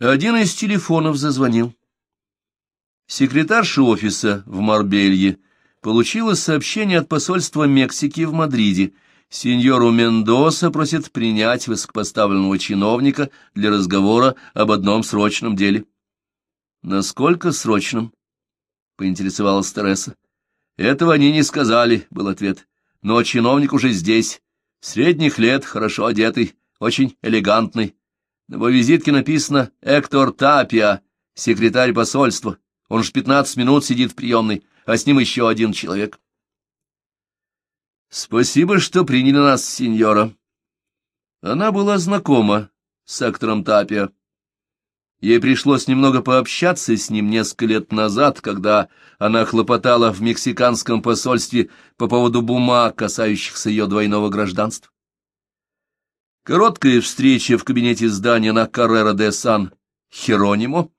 Один из телефонов зазвонил. Секретарша офиса в Марбелье получила сообщение от посольства Мексики в Мадриде. Сеньору Мендоса просит принять высокопоставленного чиновника для разговора об одном срочном деле. «Насколько срочном?» — поинтересовалась Тереса. «Этого они не сказали», — был ответ. «Но чиновник уже здесь, средних лет, хорошо одетый, очень элегантный. На его визитке написано «Эктор Тапия, секретарь посольства». Он ж пятнадцать минут сидит в приемной, а с ним еще один человек. «Спасибо, что приняли нас, сеньора». Она была знакома с актором Тапия. Ей пришлось немного пообщаться с ним несколько лет назад, когда она хлопотала в мексиканском посольстве по поводу бумаг, касающихся ее двойного гражданства. Короткая встреча в кабинете здания на Каррера де Сан Херонимо,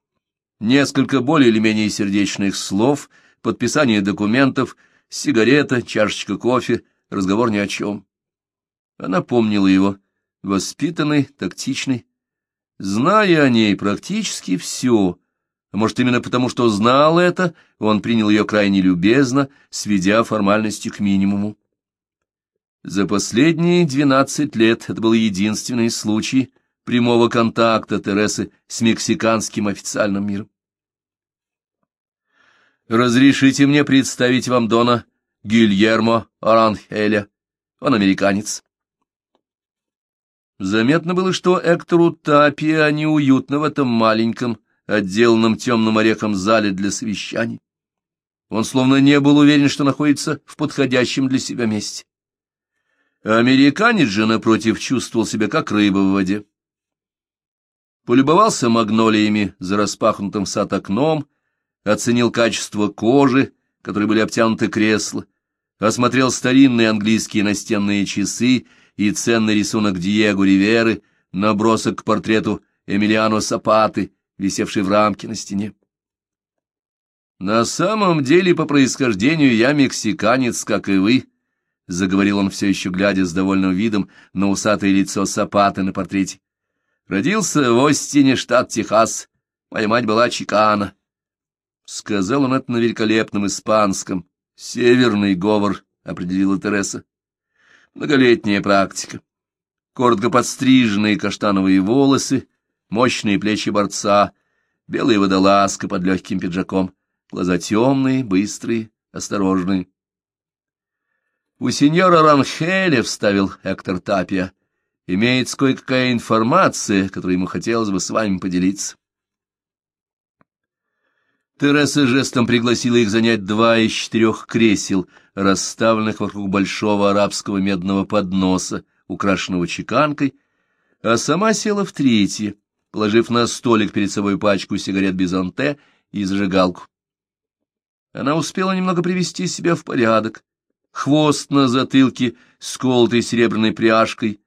несколько более или менее сердечных слов, подписание документов, сигарета, чашечка кофе, разговор ни о чем. Она помнила его, воспитанный, тактичный, Зная о ней практически все, а может, именно потому, что знал это, он принял ее крайне любезно, сведя формальности к минимуму. За последние двенадцать лет это был единственный случай прямого контакта Тересы с мексиканским официальным миром. «Разрешите мне представить вам Дона Гильермо Оранхеля. Он американец. Заметно было, что Эктору Тапия неуютно в этом маленьком, отделанном темным орехом зале для совещаний. Он словно не был уверен, что находится в подходящем для себя месте. Американец же, напротив, чувствовал себя как рыба в воде. Полюбовался магнолиями за распахнутым сад окном, оценил качество кожи, которой были обтянуты кресла, осмотрел старинные английские настенные часы и ценный рисунок Диего Риверы, набросок к портрету Эмилиано Сапаты, висевший в рамке на стене. «На самом деле, по происхождению я мексиканец, как и вы», — заговорил он все еще, глядя с довольным видом на усатое лицо Сапаты на портрете. «Родился в Остине, штат Техас. Моя мать была чикана». Сказал он это на великолепном испанском. «Северный говор», — определила Тереса. Многолетняя практика. Коротко подстриженные каштановые волосы, мощные плечи борца, белая водолазка под легким пиджаком, глаза темные, быстрые, осторожные. У сеньора Ранхеля, — вставил Эктор Тапия, — имеется кое-какая информация, которой ему хотелось бы с вами поделиться. Тереса жестом пригласила их занять два из четырех кресел, расставленных вокруг большого арабского медного подноса, украшенного чеканкой, а сама села в третье, положив на столик перед собой пачку сигарет Бизонте и зажигалку. Она успела немного привести себя в порядок. Хвост на затылке, сколотый серебряной пряжкой,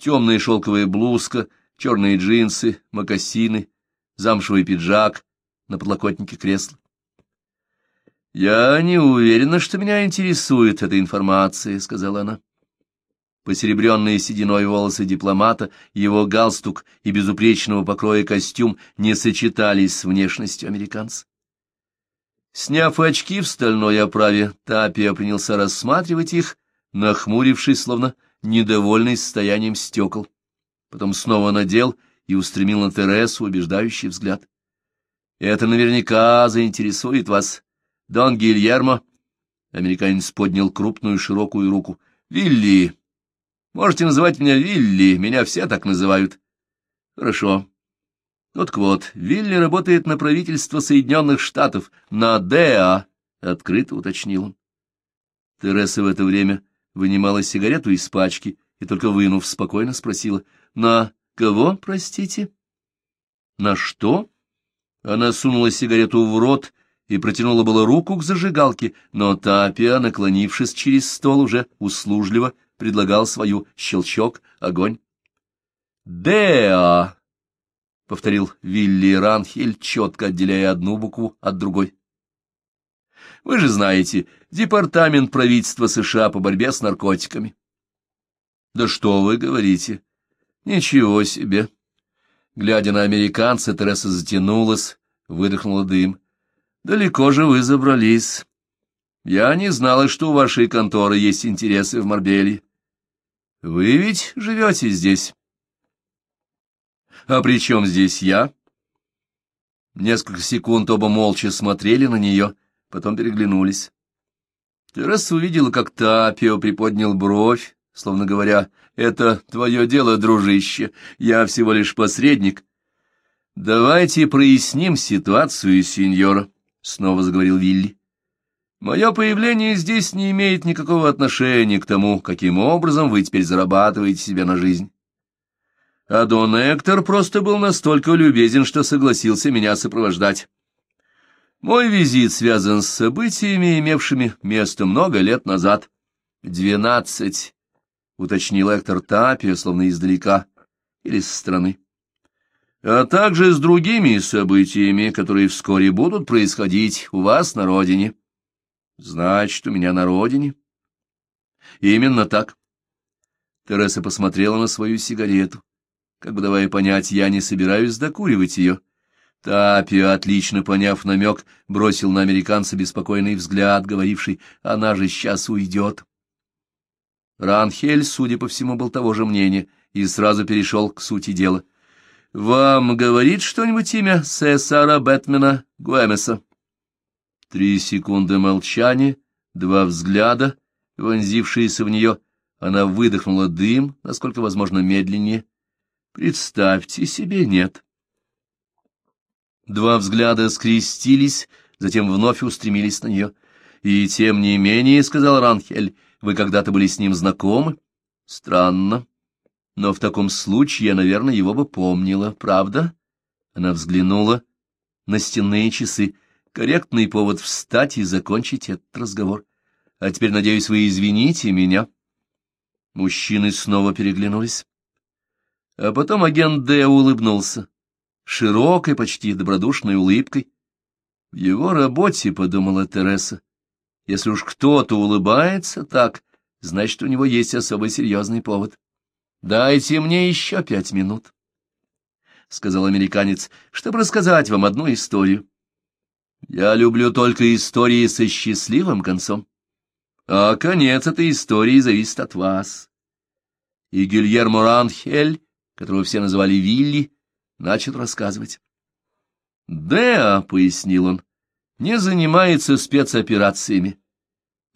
темная шелковая блузка, черные джинсы, мокасины, замшевый пиджак — на подлокотнике кресла. «Я не уверена, что меня интересует эта информация», — сказала она. Посеребренные сединой волосы дипломата, его галстук и безупречного покроя костюм не сочетались с внешностью американца. Сняв очки в стальной оправе, Тапия принялся рассматривать их, нахмурившись, словно недовольный состоянием стекол. Потом снова надел и устремил на Тересу убеждающий взгляд. Это наверняка заинтересует вас. Дон Гильермо. Американец поднял крупную широкую руку. Вилли. Можете называть меня Вилли, меня все так называют. Хорошо. Вот вот, Вилли работает на правительство Соединенных Штатов, на ДА, открыто уточнил он. Тереса в это время вынимала сигарету из пачки и только вынув, спокойно спросила, «На кого, простите?» «На что?» Она сунула сигарету в рот и протянула было руку к зажигалке, но Тапия, наклонившись через стол, уже услужливо предлагал свою щелчок, огонь. «Деа!» — повторил Вилли Ранхель, четко отделяя одну букву от другой. «Вы же знаете, Департамент правительства США по борьбе с наркотиками». «Да что вы говорите? Ничего себе!» Глядя на американца, Тереса затянулась, выдохнула дым. «Далеко же вы забрались. Я не знала, что у вашей конторы есть интересы в Марбеле. Вы ведь живете здесь?» «А при чем здесь я?» Несколько секунд оба молча смотрели на нее, потом переглянулись. Тереса увидела, как Тапио приподнял бровь, словно говоря, «Это твое дело, дружище, я всего лишь посредник». «Давайте проясним ситуацию, сеньора», — снова заговорил Вилли. «Мое появление здесь не имеет никакого отношения к тому, каким образом вы теперь зарабатываете себе на жизнь. А Дон Эктор просто был настолько любезен, что согласился меня сопровождать». Мой визит связан с событиями, имевшими место много лет назад. Двенадцать, — уточнил Эктор Тапия, словно издалека или со стороны. А также с другими событиями, которые вскоре будут происходить у вас на родине. Значит, у меня на родине. Именно так. Тереса посмотрела на свою сигарету, как бы давая понять, я не собираюсь докуривать ее. — Тапио, отлично поняв намек, бросил на американца беспокойный взгляд, говоривший «она же сейчас уйдет». Ранхель, судя по всему, был того же мнения и сразу перешел к сути дела. «Вам говорит что-нибудь имя Сесара Бэтмена Гуэмеса?» Три секунды молчания, два взгляда, вонзившиеся в нее. Она выдохнула дым, насколько возможно, медленнее. «Представьте себе, нет». Два взгляда скрестились, затем вновь устремились на нее. «И тем не менее, — сказал Ранхель, — вы когда-то были с ним знакомы? Странно. Но в таком случае я, наверное, его бы помнила, правда?» Она взглянула на стенные часы. Корректный повод встать и закончить этот разговор. А теперь, надеюсь, вы извините меня. Мужчины снова переглянулись. А потом агент Д улыбнулся широкой, почти добродушной улыбкой. В его работе, — подумала Тереса, — если уж кто-то улыбается так, значит, у него есть особо серьезный повод. «Дайте мне еще пять минут», — сказал американец, — «чтобы рассказать вам одну историю. Я люблю только истории со счастливым концом, а конец этой истории зависит от вас». И Гильермо Ранхель, которого все называли Вилли, начал рассказывать. «Деа», — пояснил он, — «не занимается спецоперациями.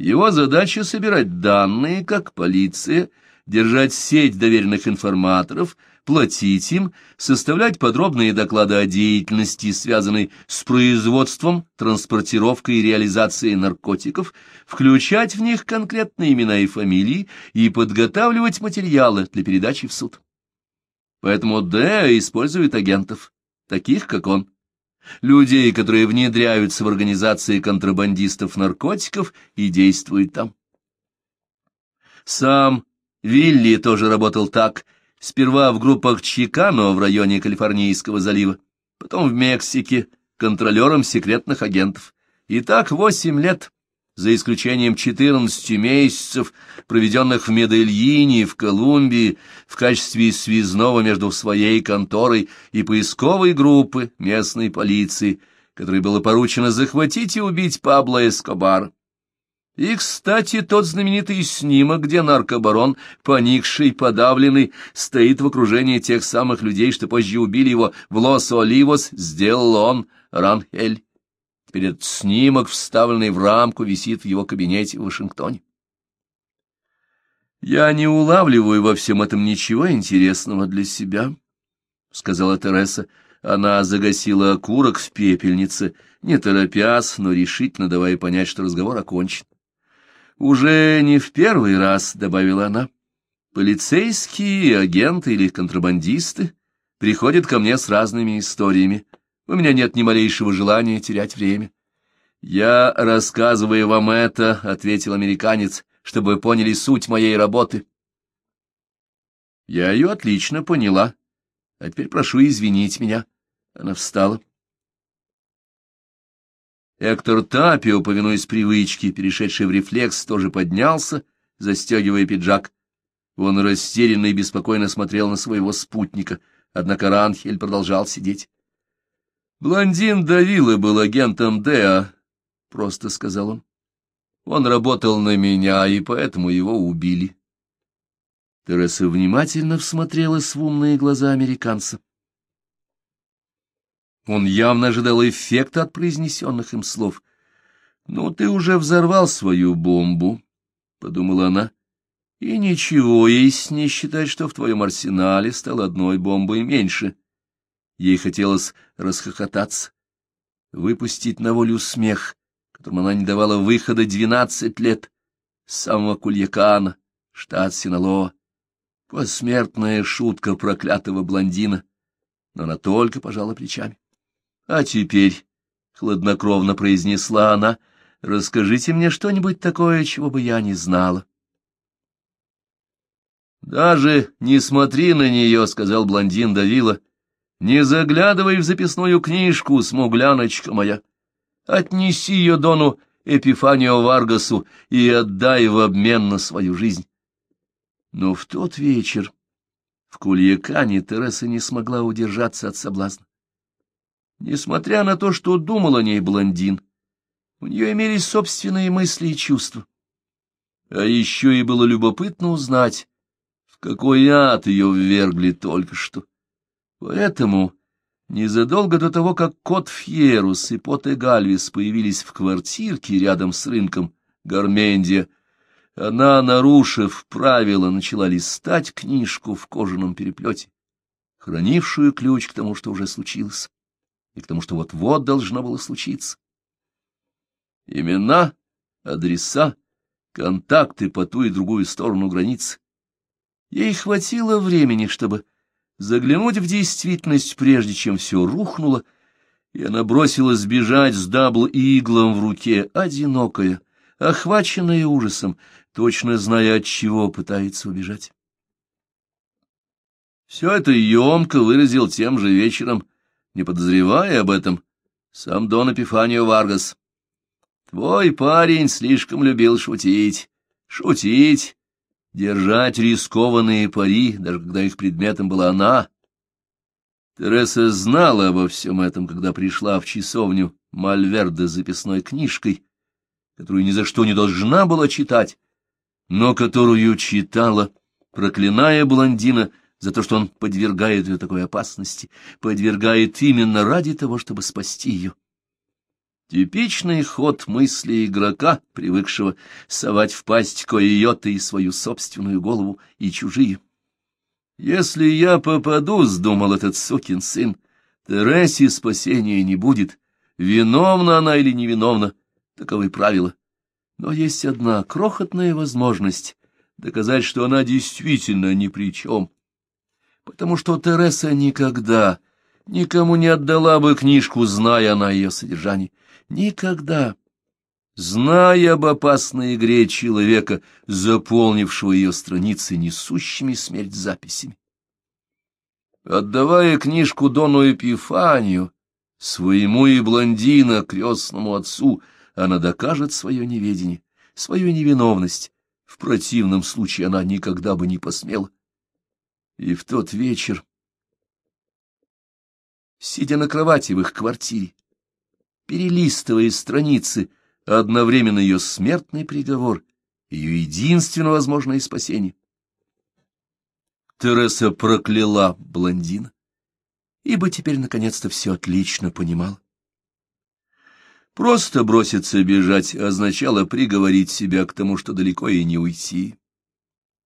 Его задача — собирать данные, как полиция, держать сеть доверенных информаторов, платить им, составлять подробные доклады о деятельности, связанной с производством, транспортировкой и реализацией наркотиков, включать в них конкретные имена и фамилии и подготавливать материалы для передачи в суд. Поэтому Д использует агентов, таких как он, людей, которые внедряются в организации контрабандистов наркотиков и действуют там. Сам Вилли тоже работал так, сперва в группах Чикано в районе Калифорнийского залива, потом в Мексике, контролером секретных агентов. И так восемь лет за исключением 14 месяцев, проведенных в Медельине, в Колумбии, в качестве связного между своей конторой и поисковой группы местной полиции, которой было поручено захватить и убить Пабло Эскобар. И, кстати, тот знаменитый снимок, где наркобарон, поникший, подавленный, стоит в окружении тех самых людей, что позже убили его в Лос-Оливос, сделал он, Ранхель. Теперь этот снимок, вставленный в рамку, висит в его кабинете в Вашингтоне. «Я не улавливаю во всем этом ничего интересного для себя», — сказала Тереса. Она загасила окурок в пепельнице, не торопясь, но решительно давая понять, что разговор окончен. «Уже не в первый раз», — добавила она, — «полицейские, агенты или контрабандисты приходят ко мне с разными историями. У меня нет ни малейшего желания терять время. «Я рассказываю вам это», — ответил американец, — «чтобы вы поняли суть моей работы». Я ее отлично поняла. А теперь прошу извинить меня. Она встала. Эктор Тапио, повинуясь привычке, перешедший в рефлекс, тоже поднялся, застегивая пиджак. Он растерянно и беспокойно смотрел на своего спутника — Однако Ранхель продолжал сидеть. «Блондин Давила был агентом Деа», — просто сказал он. «Он работал на меня, и поэтому его убили». Тереса внимательно всмотрелась в умные глаза американца. Он явно ожидал эффекта от произнесенных им слов. «Ну, ты уже взорвал свою бомбу», — подумала она. «И ничего, если не считать, что в твоем арсенале стало одной бомбой меньше». Ей хотелось расхохотаться, выпустить на волю смех, которому она не давала выхода двенадцать лет, с самого Кульякана, штат Синалоа. Посмертная шутка проклятого блондина, но она только пожала плечами. — А теперь, — хладнокровно произнесла она, — расскажите мне что-нибудь такое, чего бы я не знала. — Даже не смотри на нее, — сказал блондин Давила, — не заглядывай в записную книжку, смугляночка моя. Отнеси ее Дону Эпифанию Варгасу и отдай в обмен на свою жизнь. Но в тот вечер в Кульякане Тереса не смогла удержаться от соблазна. Несмотря на то, что думал о ней блондин, у нее имелись собственные мысли и чувства. А еще и было любопытно узнать, в какой ад ее ввергли только что. Поэтому незадолго до того, как кот Фьерус и Пот Гальвис появились в квартирке рядом с рынком Гармендия, она, нарушив правила, начала листать книжку в кожаном переплете, хранившую ключ к тому, что уже случилось и к тому, что вот-вот должно было случиться. Имена, адреса, контакты по ту и другую сторону границы. Ей хватило времени, чтобы заглянуть в действительность, прежде чем все рухнуло, и она бросилась бежать с дабл-иглом в руке, одинокая, охваченная ужасом, точно зная, от чего пытается убежать. Все это емко выразил тем же вечером не подозревая об этом, сам Дон Эпифанио Варгас. Твой парень слишком любил шутить, шутить, держать рискованные пари, даже когда их предметом была она. Тереса знала обо всем этом, когда пришла в часовню Мальверде с записной книжкой, которую ни за что не должна была читать, но которую читала, проклиная блондина, за то, что он подвергает ее такой опасности, подвергает именно ради того, чтобы спасти ее. Типичный ход мысли игрока, привыкшего совать в пасть койоты и свою собственную голову, и чужие. «Если я попаду, — сдумал этот сукин сын, — Тересе спасения не будет, виновна она или невиновна, таковы правила. Но есть одна крохотная возможность доказать, что она действительно ни при чем, потому что Тереса никогда никому не отдала бы книжку, зная она ее содержании. Никогда. Зная об опасной игре человека, заполнившего ее страницы несущими смерть записями. Отдавая книжку Дону Эпифанию, своему и блондина, крестному отцу, она докажет свое неведение, свою невиновность. В противном случае она никогда бы не посмела. И в тот вечер, сидя на кровати в их квартире, перелистывая страницы, одновременно ее смертный приговор, ее единственно возможное спасение. Тереса прокляла блондина, ибо теперь наконец-то все отлично понимал. Просто броситься бежать означало приговорить себя к тому, что далеко и не уйти.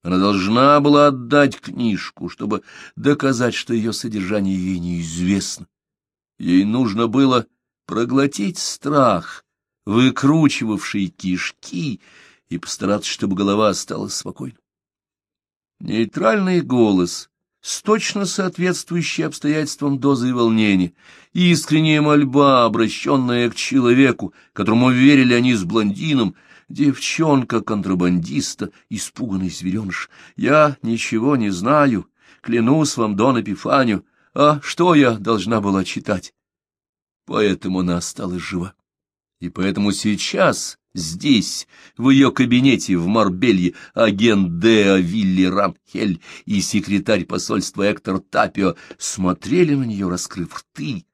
Она должна была отдать книжку, чтобы доказать, что ее содержание ей неизвестно. Ей нужно было проглотить страх, выкручивавший кишки, и постараться, чтобы голова осталась спокойной. Нейтральный голос, с точно соответствующей обстоятельствам дозой волнения, искренняя мольба, обращенная к человеку, которому верили они с блондином — Девчонка-контрабандиста, испуганный звереныш. Я ничего не знаю, клянусь вам, Дон Эпифанию. А что я должна была читать? Поэтому она осталась жива. И поэтому сейчас Здесь, в ее кабинете в Марбелье, агент Деа Вилли Ранхель и секретарь посольства Эктор Тапио смотрели на нее, раскрыв рты,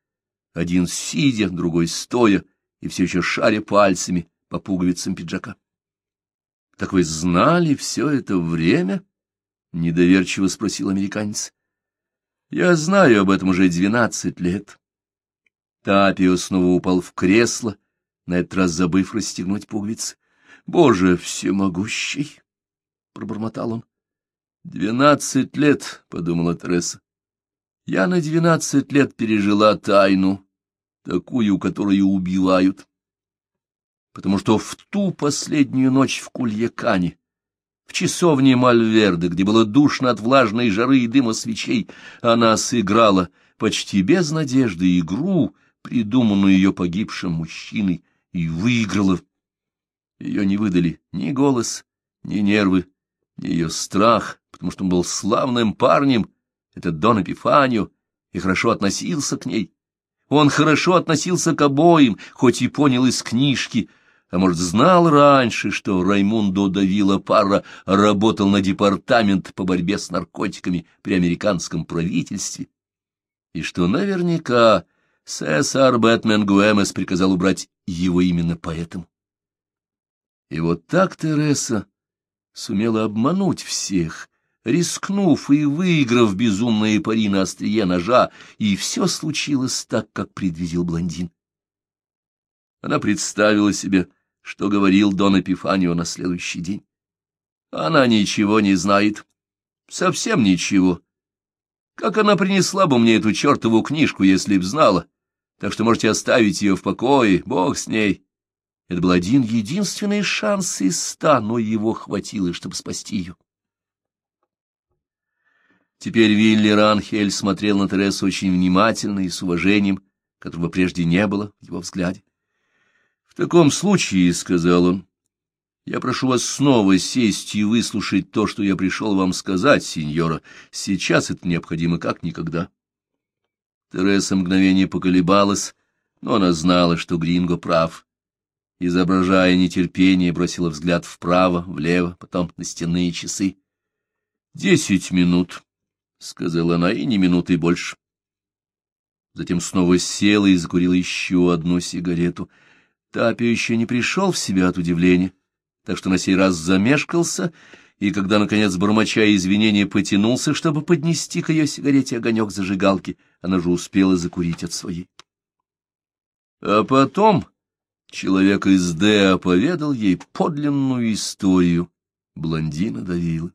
один сидя, другой стоя, и все еще шаря пальцами по пуговицам пиджака. — Так вы знали все это время? — недоверчиво спросил американец. — Я знаю об этом уже двенадцать лет. Тапио снова упал в кресло, на этот раз забыв расстегнуть пуговицы. — Боже всемогущий! — пробормотал он. — Двенадцать лет, — подумала Тереса. Я на двенадцать лет пережила тайну, такую, которую убивают. Потому что в ту последнюю ночь в Кульякане, в часовне Мальверды, где было душно от влажной жары и дыма свечей, она сыграла почти без надежды игру, придуманную ее погибшим мужчиной, и выиграла. Ее не выдали ни голос, ни нервы, ни ее страх, потому что он был славным парнем, этот Дон Эпифанио, и хорошо относился к ней. Он хорошо относился к обоим, хоть и понял из книжки, а может, знал раньше, что Раймундо Давила Парра работал на департамент по борьбе с наркотиками при американском правительстве, и что наверняка Сесар Бэтмен Гуэмес приказал убрать его именно поэтому. И вот так Тереса сумела обмануть всех, рискнув и выиграв безумные пари на острие ножа, и все случилось так, как предвидел блондин. Она представила себе, что говорил Дон Эпифанио на следующий день. Она ничего не знает, совсем ничего. Как она принесла бы мне эту чертову книжку, если б знала? Так что можете оставить ее в покое, бог с ней. Это был один единственный шанс из ста, но его хватило, чтобы спасти ее. Теперь Вилли Ранхель смотрел на Тересу очень внимательно и с уважением, которого прежде не было в его взгляде. — В таком случае, — сказал он, — я прошу вас снова сесть и выслушать то, что я пришел вам сказать, сеньора. Сейчас это необходимо как никогда. Тереса мгновение поколебалась, но она знала, что Гринго прав. Изображая нетерпение, бросила взгляд вправо, влево, потом на стенные часы. — Десять минут, — сказала она, — и ни минуты больше. Затем снова села и закурила еще одну сигарету. Тапи еще не пришел в себя от удивления, так что на сей раз замешкался, и когда, наконец, бормоча извинения, потянулся, чтобы поднести к ее сигарете огонек зажигалки, она же успела закурить от своей. А потом человек из Д поведал ей подлинную историю блондина Давила.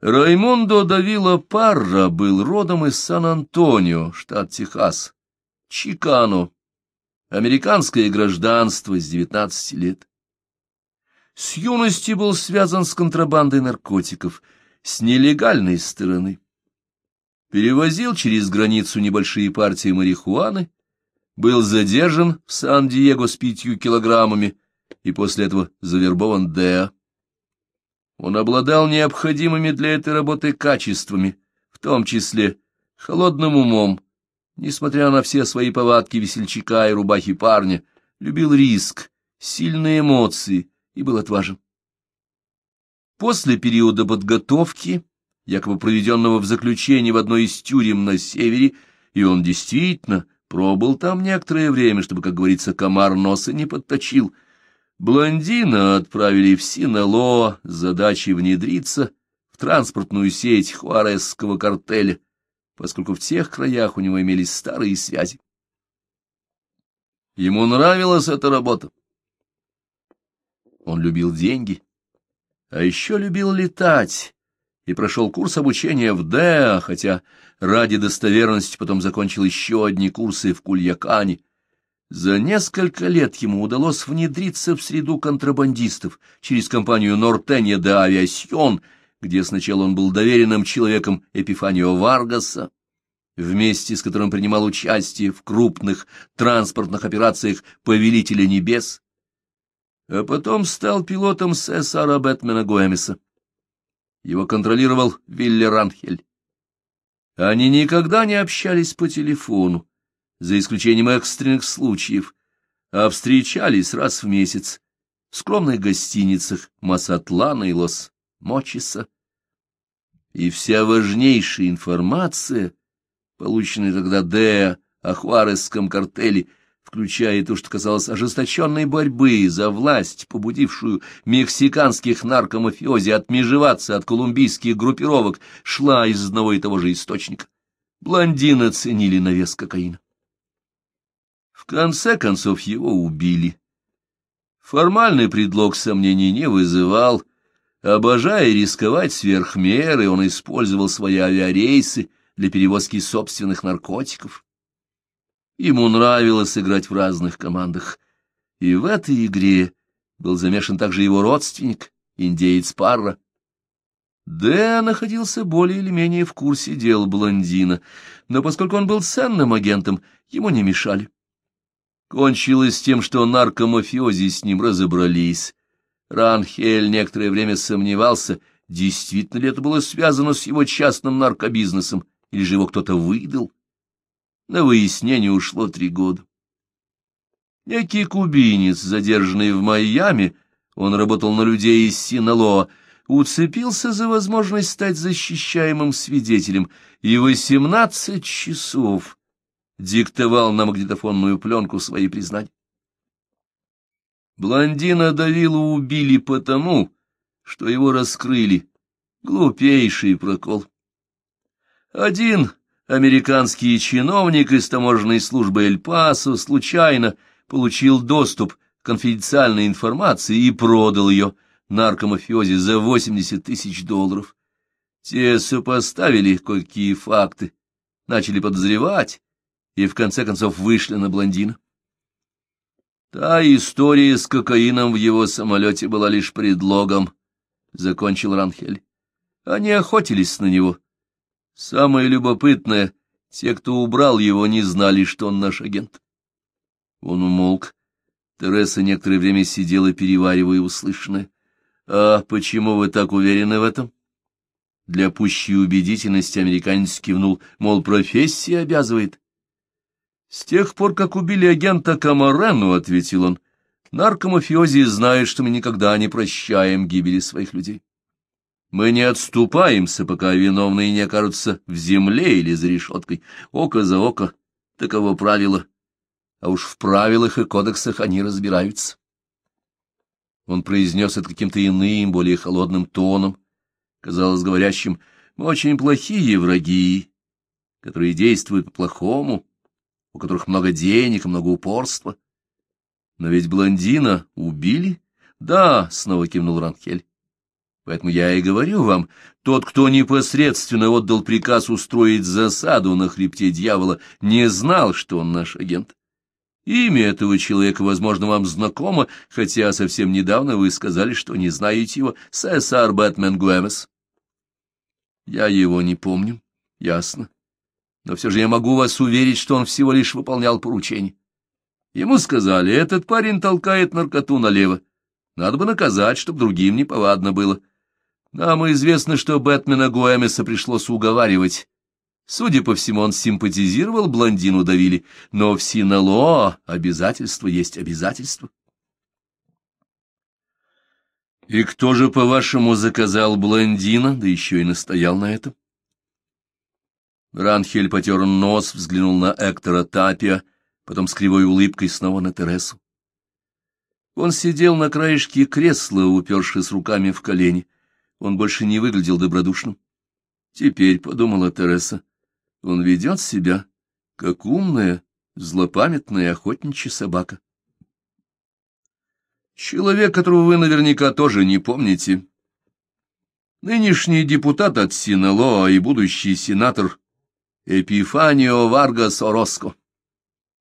Раймондо Давила Парра был родом из Сан-Антонио, штат Техас, Чикано, американское гражданство с 19 лет. С юности был связан с контрабандой наркотиков, с нелегальной стороны. Перевозил через границу небольшие партии марихуаны, был задержан в Сан-Диего с пятью килограммами и после этого завербован Деа. Он обладал необходимыми для этой работы качествами, в том числе холодным умом, несмотря на все свои повадки весельчака и рубахи парня, любил риск, сильные эмоции и был отважен. После периода подготовки, якобы проведенного в заключении в одной из тюрем на севере, и он действительно пробыл там некоторое время, чтобы, как говорится, комар носа не подточил, Блондина отправили в Синало с задачей внедриться в транспортную сеть хуаресского картеля, поскольку в тех краях у него имелись старые связи. Ему нравилась эта работа. Он любил деньги, а еще любил летать, и прошел курс обучения в ДЭА, хотя ради достоверности потом закончил еще одни курсы в Кульякане — за несколько лет ему удалось внедриться в среду контрабандистов через компанию Нортенья де Авиасьон, где сначала он был доверенным человеком Эпифанио Варгаса, вместе с которым принимал участие в крупных транспортных операциях Повелителя Небес, а потом стал пилотом Сесара Бэтмена Гуэмиса. Его контролировал Вилли Ранхель. Они никогда не общались по телефону, за исключением экстренных случаев, а встречались раз в месяц в скромных гостиницах Масатлана и Лос-Мочиса. И вся важнейшая информация, полученная тогда Деа о Хуаресском картеле, включая то, что казалось ожесточенной борьбы за власть, побудившую мексиканских наркомафиози отмежеваться от колумбийских группировок, шла из одного и того же источника. Блондина ценили на вес кокаина. В конце концов его убили. Формальный предлог сомнений не вызывал. Обожая рисковать сверх меры, он использовал свои авиарейсы для перевозки собственных наркотиков. Ему нравилось играть в разных командах, и в этой игре был замешан также его родственник, индеец Парра. Дэ находился более или менее в курсе дел блондина, но поскольку он был ценным агентом, ему не мешали. Кончилось тем, что наркомафиози с ним разобрались. Ранхель некоторое время сомневался, действительно ли это было связано с его частным наркобизнесом, или же его кто-то выдал. На выяснение ушло три года. Некий кубинец, задержанный в Майами, он работал на людей из Синалоа, уцепился за возможность стать защищаемым свидетелем и восемнадцать часов диктовал на магнитофонную пленку свои признания. Блондина Давила убили потому, что его раскрыли. Глупейший прокол. Один американский чиновник из таможенной службы Эль-Пасо случайно получил доступ к конфиденциальной информации и продал ее наркомафиози за 80 тысяч долларов. Те сопоставили кое-какие факты, начали подозревать и в конце концов вышли на блондина. Та история с кокаином в его самолете была лишь предлогом, — закончил Ранхель. Они охотились на него, Самое любопытное, те, кто убрал его, не знали, что он наш агент. Он умолк. Тереса некоторое время сидела, переваривая услышанное. — А почему вы так уверены в этом? Для пущей убедительности американец кивнул, мол, профессия обязывает. — С тех пор, как убили агента Камарену, — ответил он, — наркомафиози знают, что мы никогда не прощаем гибели своих людей. Мы не отступаемся, пока виновные не окажутся в земле или за решеткой. Око за око — таково правило. А уж в правилах и кодексах они разбираются. Он произнес это каким-то иным, более холодным тоном, казалось говорящим, мы очень плохие враги, которые действуют по-плохому, у которых много денег много упорства. Но ведь блондина убили? Да, — снова кивнул Ранхель. Поэтому я и говорю вам, тот, кто непосредственно отдал приказ устроить засаду на хребте дьявола, не знал, что он наш агент. Имя этого человека, возможно, вам знакомо, хотя совсем недавно вы сказали, что не знаете его, Сесар Бэтмен Гуэмес. Я его не помню, ясно. Но все же я могу вас уверить, что он всего лишь выполнял поручение. Ему сказали, этот парень толкает наркоту налево. Надо бы наказать, чтобы другим неповадно было. Нам известно, что Бэтмена Гуэмеса пришлось уговаривать. Судя по всему, он симпатизировал блондину Давили, но в Синалоа обязательство есть обязательство. И кто же, по-вашему, заказал блондина, да еще и настоял на этом? Ранхель потер нос, взглянул на Эктора Тапия, потом с кривой улыбкой снова на Тересу. Он сидел на краешке кресла, упершись руками в колени. Он больше не выглядел добродушным. Теперь, — подумала Тереса, — он ведет себя, как умная, злопамятная охотничья собака. Человек, которого вы наверняка тоже не помните. Нынешний депутат от Синалоа и будущий сенатор Эпифанио Варгас Ороско.